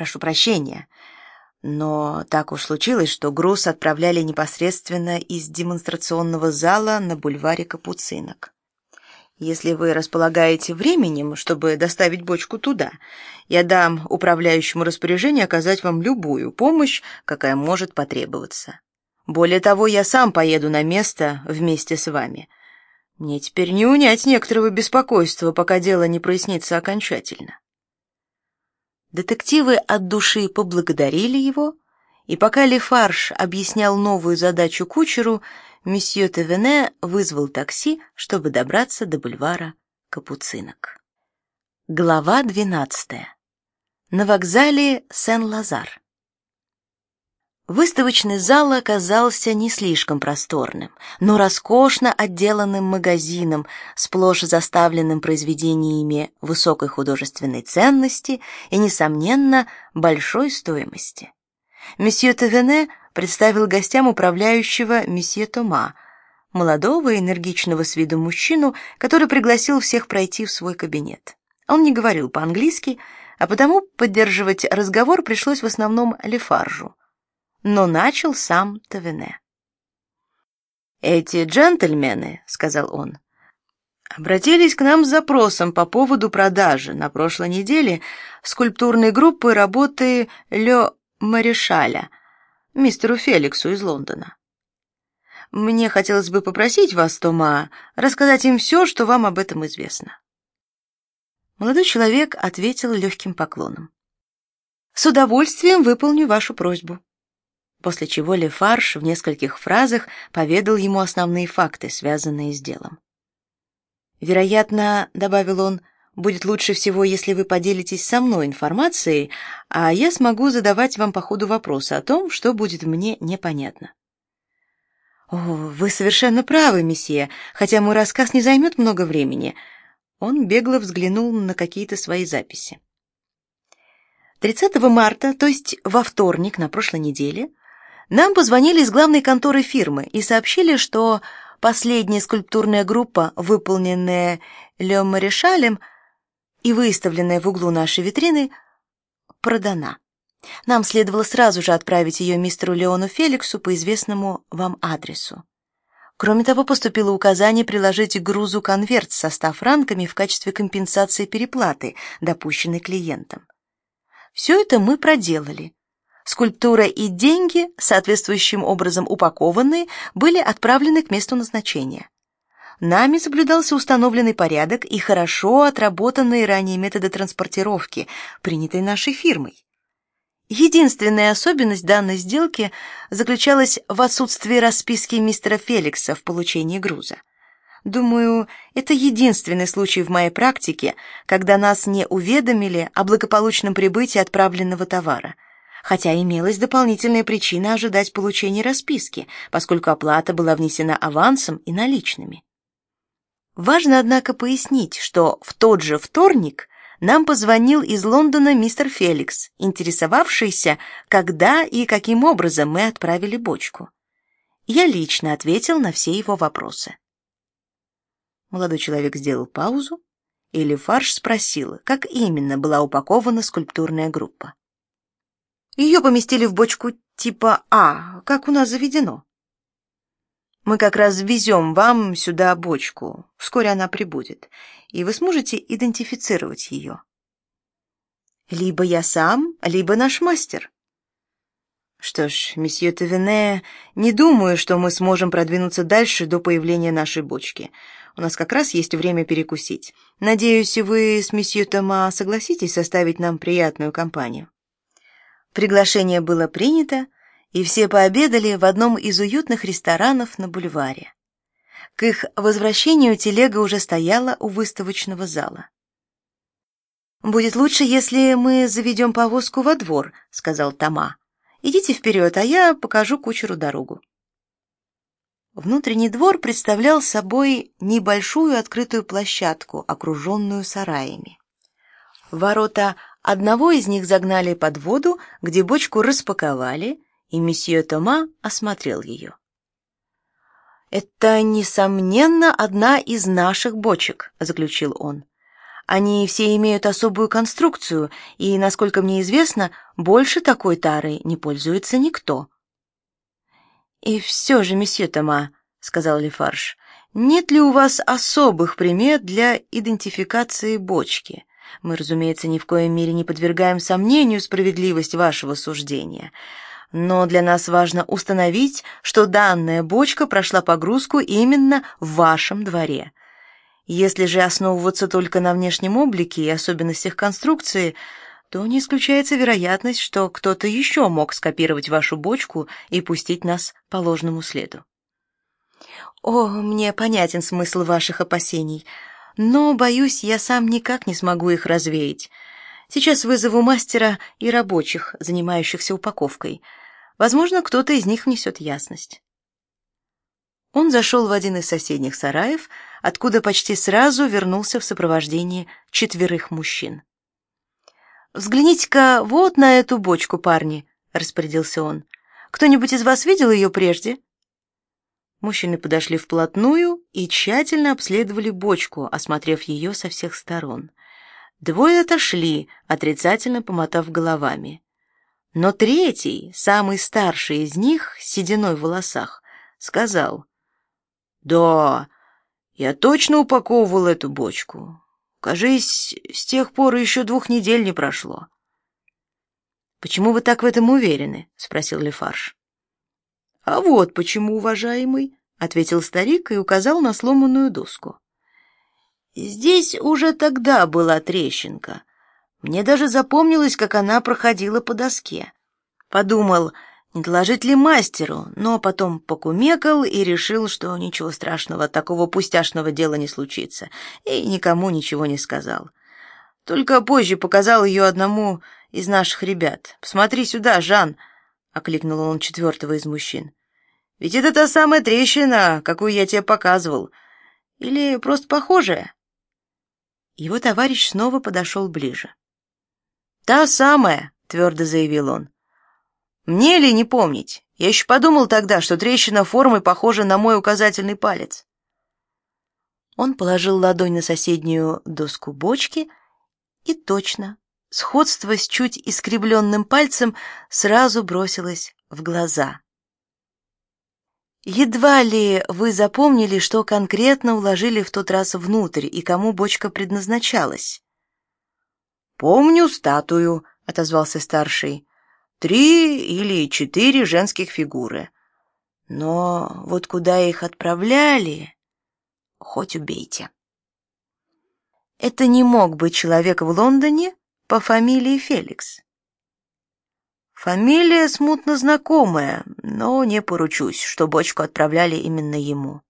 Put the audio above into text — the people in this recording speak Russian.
прошу прощения. Но так уж случилось, что груз отправляли непосредственно из демонстрационного зала на бульваре Капуцинок. Если вы располагаете временем, чтобы доставить бочку туда, я дам управляющему распоряжение оказать вам любую помощь, какая может потребоваться. Более того, я сам поеду на место вместе с вами. Мне теперь не унять некоторого беспокойства, пока дело не прояснится окончательно. Детективы от души поблагодарили его, и пока Лефарж объяснял новую задачу кучеру, месье Тевене вызвал такси, чтобы добраться до бульвара Капуцинок. Глава 12. На вокзале Сен-Лазар. Выставочный зал оказался не слишком просторным, но роскошно отделанным магазином, сплошь заставленным произведениями высокой художественной ценности и несомненно большой стоимости. Месье Тевене представил гостям управляющего месье Тома, молодого и энергичного с виду мужчину, который пригласил всех пройти в свой кабинет. Он не говорил по-английски, а потому поддерживать разговор пришлось в основном Лефаржу. Но начал сам Тавене. «Эти джентльмены», — сказал он, — обратились к нам с запросом по поводу продажи на прошлой неделе скульптурной группы работы Ле Марешаля — мистеру Феликсу из Лондона. Мне хотелось бы попросить вас, Тома, рассказать им все, что вам об этом известно. Молодой человек ответил легким поклоном. С удовольствием выполню вашу просьбу. После чего Лефарж в нескольких фразах поведал ему основные факты, связанные с делом. Вероятно, добавил он, Будет лучше всего, если вы поделитесь со мной информацией, а я смогу задавать вам по ходу вопросы о том, что будет мне непонятно. О, вы совершенно правы, месье, хотя мой рассказ не займет много времени. Он бегло взглянул на какие-то свои записи. 30 марта, то есть во вторник на прошлой неделе, нам позвонили из главной конторы фирмы и сообщили, что последняя скульптурная группа, выполненная Ле Марешалем, и выставленная в углу нашей витрины, продана. Нам следовало сразу же отправить ее мистеру Леону Феликсу по известному вам адресу. Кроме того, поступило указание приложить к грузу конверт со 100 франками в качестве компенсации переплаты, допущенной клиентом. Все это мы проделали. Скульптура и деньги, соответствующим образом упакованные, были отправлены к месту назначения. Нами соблюдался установленный порядок и хорошо отработанные ранее методы транспортировки, принятые нашей фирмой. Единственная особенность данной сделки заключалась в отсутствии расписки мистера Феликса в получении груза. Думаю, это единственный случай в моей практике, когда нас не уведомили о благополучном прибытии отправленного товара. Хотя имелась дополнительная причина ожидать получения расписки, поскольку оплата была внесена авансом и наличными. Важно, однако, пояснить, что в тот же вторник нам позвонил из Лондона мистер Феликс, интересовавшийся, когда и каким образом мы отправили бочку. Я лично ответил на все его вопросы. Молодой человек сделал паузу, и Лефарж спросил, как именно была упакована скульптурная группа. Ее поместили в бочку типа А, как у нас заведено. Мы как раз везем вам сюда бочку. Вскоре она прибудет, и вы сможете идентифицировать ее. Либо я сам, либо наш мастер. Что ж, месье Тавене, не думаю, что мы сможем продвинуться дальше до появления нашей бочки. У нас как раз есть время перекусить. Надеюсь, вы с месье Тома согласитесь составить нам приятную компанию. Приглашение было принято, и все пообедали в одном из уютных ресторанов на бульваре. К их возвращению телега уже стояла у выставочного зала. «Будет лучше, если мы заведем повозку во двор», — сказал Тома. «Идите вперед, а я покажу кучеру дорогу». Внутренний двор представлял собой небольшую открытую площадку, окруженную сараями. Ворота одного из них загнали под воду, где бочку распаковали и месье Тома осмотрел ее. «Это, несомненно, одна из наших бочек», — заключил он. Они все имеют особую конструкцию, и, насколько мне известно, больше такой тарой не пользуется никто. И все же, месье Тома, сказал Лефарж, нет ли у вас особых примет для идентификации бочки? Мы, разумеется, ни в коем мере не подвергаем сомнению справедливость вашего суждения. Но для нас важно установить, что данная бочка прошла погрузку именно в вашем дворе. Если же основываться только на внешнем облике и особенностях конструкции, то не исключается вероятность, что кто-то еще мог скопировать вашу бочку и пустить нас по ложному следу. О, мне понятен смысл ваших опасений, но боюсь, я сам никак не смогу их развеять. Сейчас вызову мастера и рабочих, занимающихся упаковкой. Возможно, кто-то из них внесет ясность. Он зашел в один из соседних сараев, откуда почти сразу вернулся в сопровождении четверых мужчин. Взгляните-ка вот на эту бочку, парни, распорядился он. Кто-нибудь из вас видел ее прежде? Мужчины подошли вплотную и тщательно обследовали бочку, осмотрев ее со всех сторон. Двое отошли, отрицательно помотав головами. Но третий, самый старший из них, с сединой в волосах, сказал: "Да, я точно упаковывал эту бочку. Кажись, с тех пор еще двух недель не прошло. Почему вы так в этом уверены? спросил Лефарж. А вот почему, уважаемый, ответил старик и указал на сломанную доску. Здесь уже тогда была трещинка. Мне даже запомнилось, как она проходила по доске. Подумал, не доложить ли мастеру, но потом покумекал и решил, что ничего страшного, такого пустяшного дела не случится, и никому ничего не сказал. Только позже показал ее одному из наших ребят. Посмотри сюда, Жан, окликнул он четвертого из мужчин. Ведь это та самая трещина, какую я тебе показывал, или просто похожая? Его товарищ снова подошел ближе. Та самая, твердо заявил он. Мне ли не помнить? Я еще подумал тогда, что трещина формы похожа на мой указательный палец. Он положил ладонь на соседнюю доску бочки, и точно, сходство с чуть искривленным пальцем сразу бросилось в глаза. Едва ли вы запомнили, что конкретно уложили в тот раз внутрь и кому бочка предназначалась. Помню статую, отозвался старший три или четыре женских фигуры. Но вот куда их отправляли, хоть убейте. Это не мог быть человек в Лондоне по фамилии Феликс. Фамилия смутно знакомая, но не поручусь, что бочку отправляли именно ему.